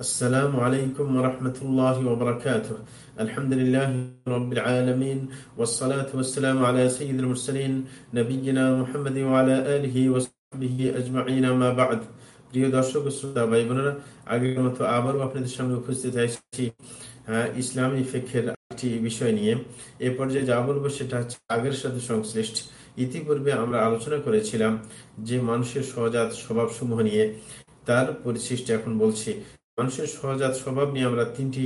السلام عليكم ورحمة الله وبركاته الحمد لله رب العالمين والصلاة والسلام على سيد المرسلين نبينا محمد وعلى آله وصحبه أجمعين ما بعد প্রিয় দর্শক শ্রোতা ভাই বোনেরা আগের মতো আবারও আপনাদের সামনে উপস্থিত হয়েছি ইসলামী ফেকের একটি বিষয় নিয়ে এ পর্যায়ে যা বলবো সেটা হচ্ছে আগের সাথে সংশ্লিষ্ট ইতিপূর্বে আমরা আলোচনা করেছিলাম যে মানুষের সহজাত স্বভাব সমূহ নিয়ে তার পরিশিষ্ট এখন বলছি মানুষের সহজাত স্বভাব নিয়ে আমরা তিনটি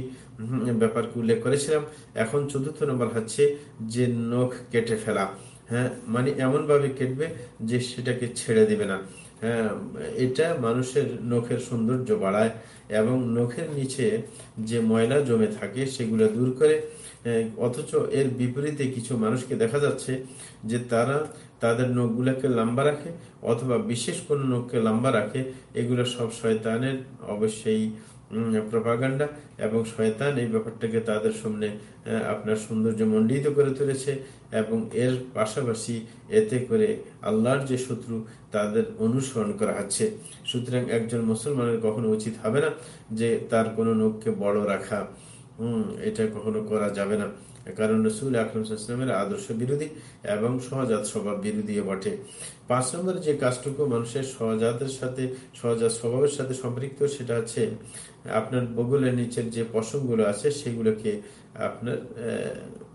ব্যাপারকে উল্লেখ করেছিলাম। এখন চতুর্থ নম্বর হচ্ছে যে নখ কেটে ফেলা। হ্যাঁ মানে এমন ভাবে কেটবে যে সেটাকে ছেড়ে দিবে না। হ্যাঁ এটা মানুষের নখের সৌন্দর্য বাড়ায় এবং নখের নিচে যে ময়লা জমে থাকে সেগুলো দূর করে অথচ এর বিপরীতে কিছু মানুষকে দেখা যাচ্ছে যে তারা তাদের নখগুলোকে লম্বা রাখে অথবা বিশেষ কোনো নখকে লম্বা রাখে, এগুলো সব শয়তানের অবশ্যই প্রপাগান্ডা এবং শয়তান এই ব্যাপারটাকে তাদের সামনে আপনার সৌন্দর্য মণ্ডিত করে তুলেছে এবং এর পাশাপাশি এতে করে আল্লাহর যে শত্রু তাদের অনুসরণ করা হচ্ছে। সুতরাং একজন মুসলমানের কখনো উচিত হবে না যে তার কোনো নখকে বড় রাখা। এটা কখনো করা যাবে না। কারণ রসুল আকরমের আদর্শ বিরোধী এবং সহজাত স্বভাব বিরোধী বটে। পাঁচ নম্বর যে কাজটুকু মানুষের সহজাতের সাথে, সহজাত স্বভাবের সাথে সম্পৃক্ত, সেটা হচ্ছে আপনার বগলের নিচের যে পশমগুলো আছে, সেগুলোকে আপনার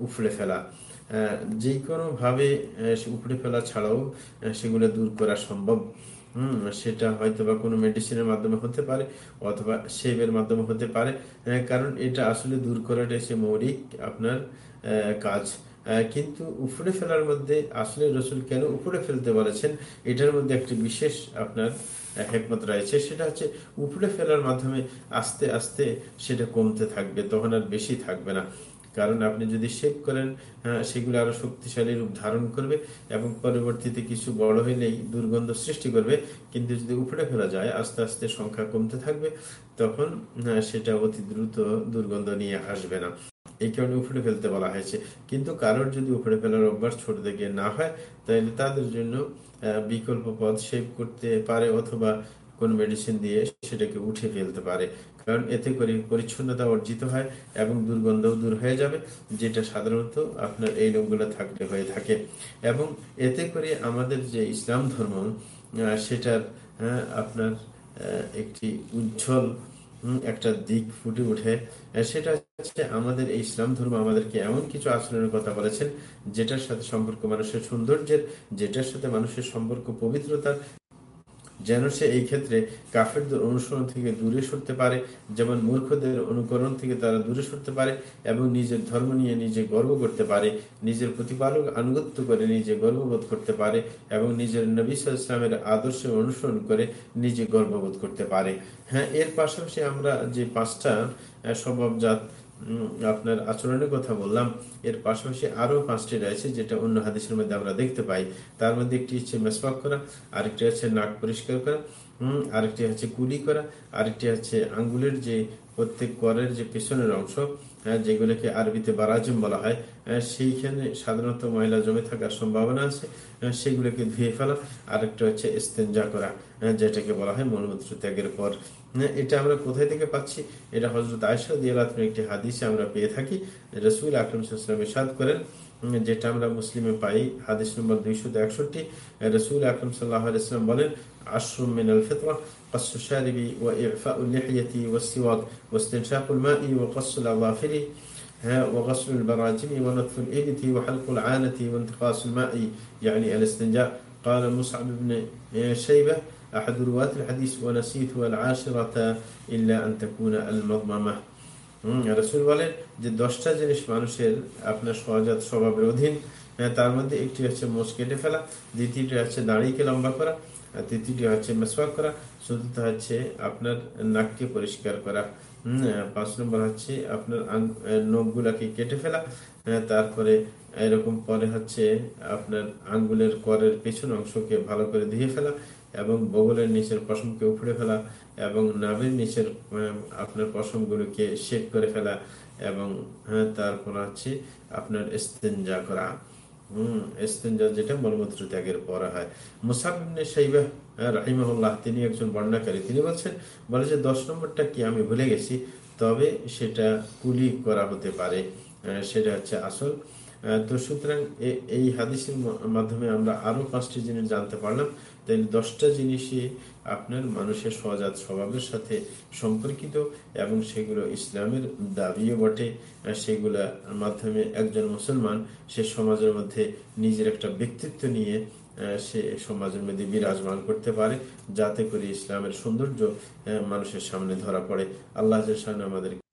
উফড়ে ফেলা। যে কোনো ভাবে উপড়ে ফেলা ছাড়াও সেগুলো দূর করা সম্ভব। হম সেটা হয়তো বা কোনো মেডিসিনের মাধ্যমে হতে পারে, অথবা শেভের মাধ্যমে হতে পারে। কারণ এটা আসলে দূর করাটা সে মৌলিক আপনার কাজ। কিন্তু উপরে ফেলার মধ্যে আসলে রসুল কেন উপরে ফেলতে বলেছেন, এটার মধ্যে একটি বিশেষ আপনার হেকমত রয়েছে। সেটা হচ্ছে উপরে ফেলার মাধ্যমে আস্তে আস্তে সেটা কমতে থাকবে, তখন আর বেশি থাকবে না। কারণ আপনি যদি শেভ করেন সেগুলো আরও শক্তিশালী রূপ ধারণ করবে এবং পরবর্তীতে কিছু বড় হইলেই দুর্গন্ধ সৃষ্টি করবে। কিন্তু যদি উপড়ে ফেলা যায়, আস্তে আস্তে সংখ্যা কমতে থাকবে, তখন সেটা অতি দ্রুত দুর্গন্ধ নিয়ে আসবে না। এই কারণে উপড়ে ফেলতে বলা হয়েছে। কিন্তু কারোর যদি উপড়ে ফেলার অভ্যাস ছোট থেকে না হয়, তাহলে তাদের জন্য বিকল্প পথ শেভ করতে পারে অথবা কোন মেডিসিন দিয়ে সেটাকে উঠে ফেলতে পারে। কারণ এতে করে পরিচ্ছন্নতা অর্জিত হয় এবং দুর্গন্ধও দূর হয়ে যাবে, যেটা সাধারণত আপনার এই লোকগুলো থাকলে হয়ে থাকে। এবং এতে করে আমাদের যে ইসলাম ধর্ম সেটার আপনার একটি উজ্জ্বল একটা দিক ফুটে উঠে সেটা হচ্ছে আমাদের এই ইসলাম ধর্ম আমাদেরকে এমন কিছু আচরণের কথা বলেছেন, যেটার সাথে সম্পর্ক মানুষের সৌন্দর্যের, যেটার সাথে মানুষের সম্পর্ক পবিত্রতার যেন সে এই ক্ষেত্রে কাফেরদের অনুসরণ থেকে দূরে সরতে পারে, যেমন মূর্খদের অনুকরণ থেকে তারা দূরে সরতে পারে এবং নিজের ধর্ম নিয়ে নিজে গর্ব করতে পারে, নিজের প্রতিপালক আনুগত্য করে নিজে গর্ববোধ করতে পারে এবং নিজের নবী ইসলামের আদর্শ অনুসরণ করে নিজে গর্ববোধ করতে পারে। হ্যাঁ এর পাশাপাশি আমরা যে পাঁচটা স্বভাবজাত আপনার আচরণের কথা বললাম। এর পাশাপাশি আরও পাঁচটি রয়েছে যেটা অন্য হাদিসের মধ্যে আমরা দেখতে পাই। তার মধ্যে একটি হচ্ছে মেসপাক করা, আরেকটি হচ্ছে নাক পরিষ্কার করা আরেকটি হচ্ছে কুলি করা, আরেকটি হচ্ছে আঙ্গুলের যে প্রত্যেক করের যে পেছনের অংশ যেগুলোকে আরবিতে বারাজম বলা হয় হ্যাঁ, সেইখানে সাধারণত ময়লা জমে থাকার সম্ভাবনা আছে হ্যাঁ, সেগুলোকে ধুয়ে ফেলা আরেকটা হচ্ছে ইস্তেঞ্জা করা যেটাকে বলা হয় মলমূত্র ত্যাগের পর এটা আমরা কোথায় থেকে পাচ্ছি এটা হজরত আয়সা দিয়াল একটি হাদিসে আমরা পেয়ে থাকি রসুল আকরম সাদ করেন যেটা আমরা মুসলিমে পাই হাদিস নম্বর দুইশো একষট্টি রসুল আকরম সাল্লাহাম বলেন আশ্রম মিনাল ফিতরা قص الشارب وإعفاء اللحية والسواك واستنشاق الماء وقص الأظافر وغسل البراجم ونطف الإبت وحلق العانة وانتقاص الماء يعني الاستنجاء. قال مصعب بن شيبة أحد رواة الحديث ونسيت العاشرة إلا أن تكون المضممة. রসুল বলেন যে দশটা জিনিস মানুষের আপনার সহজাত স্বভাবের অধীন তার মধ্যে একটি হচ্ছে মোষ কেটে ফেলা, দ্বিতীয়টি হচ্ছে দাঁড়িয়েকে লম্বা করা তৃতীয়টি হচ্ছে মেসওয়াক করা, চতুর্থ হচ্ছে আপনার নাককে পরিষ্কার করা পাঁচ নম্বর হচ্ছে আপনার নখগুলাকে কেটে ফেলা তারপরে এরকম পরে হচ্ছে আপনার আঙ্গুলের করের পেছন অংশকে ভালো করে ধুয়ে ফেলা এবং বগলের নিচের পশমকে উপড়ে ফেলা এবং নাভের নিচের আপনার পশমগুলোকে শেক করে ফেলা এবং হ্যাঁ তারপর হচ্ছে আপনার ইস্তেঞ্জা করা। হম যেটা মলমূত্র ত্যাগের পরে হয়। মুসাবিবনে সাইবাহ রাহিমাহুল্লাহ, তিনি একজন বর্ণাকারী। তিনি বলছেন, বলে যে দশ নম্বরটা কি আমি ভুলে গেছি? তবে সেটা কুলি করা হতে পারে। সেটা হচ্ছে আসল তো সুতরাং এই হাদিসের মাধ্যমে আমরা আরও পাঁচটি জিনিস জানতে পারলাম। তাই দশটা জিনিসই আপনার মানুষের সজাত স্বভাবের সাথে সম্পর্কিত এবং সেগুলো ইসলামের দাবিও বটে। আহ, সেগুলোর মাধ্যমে একজন মুসলমান সে সমাজের মধ্যে নিজের একটা ব্যক্তিত্ব নিয়ে সে সমাজের মধ্যে বিরাজমান করতে পারে যাতে করে ইসলামের সৌন্দর্য মানুষের সামনে ধরা পড়ে। আল্লাহ আমাদের